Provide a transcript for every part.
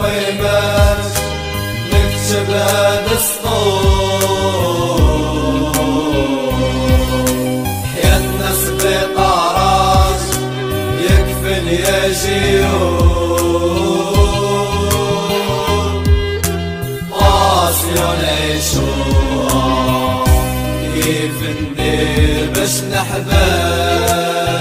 ويبات نكتب هذا السطور. حياتنا سبيطارات يكفن يا جيون قاسيون عيشوها كيف ندير باش نحبس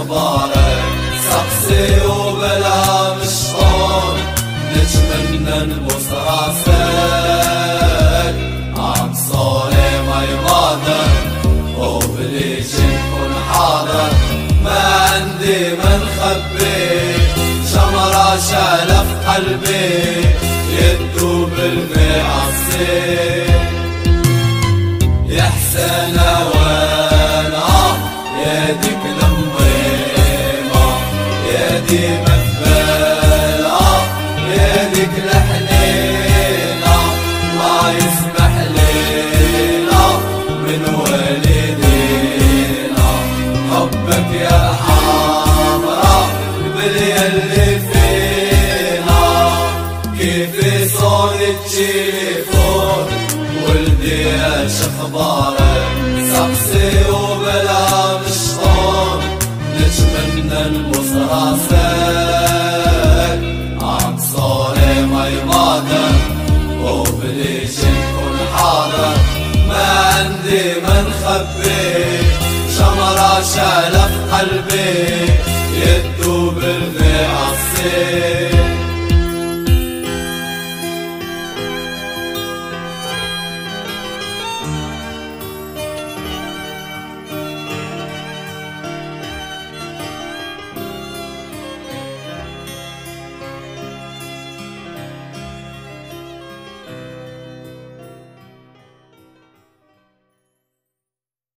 أخبارك سقسي وبلا مشطون نتمنى نبوس ما نخبي شمرة شالة في قلبي يدوب المعصي يا حسن وأنا يا ديك لميمة يا ديما صوت التليفون ولدي اش أخبارك سقسي وبلا مشطون نتمنى نبوس راسك عم صوري ما يغادر وبليش نكون حاضر. ما عندي ما نخبي شمرة شالة في قلبي.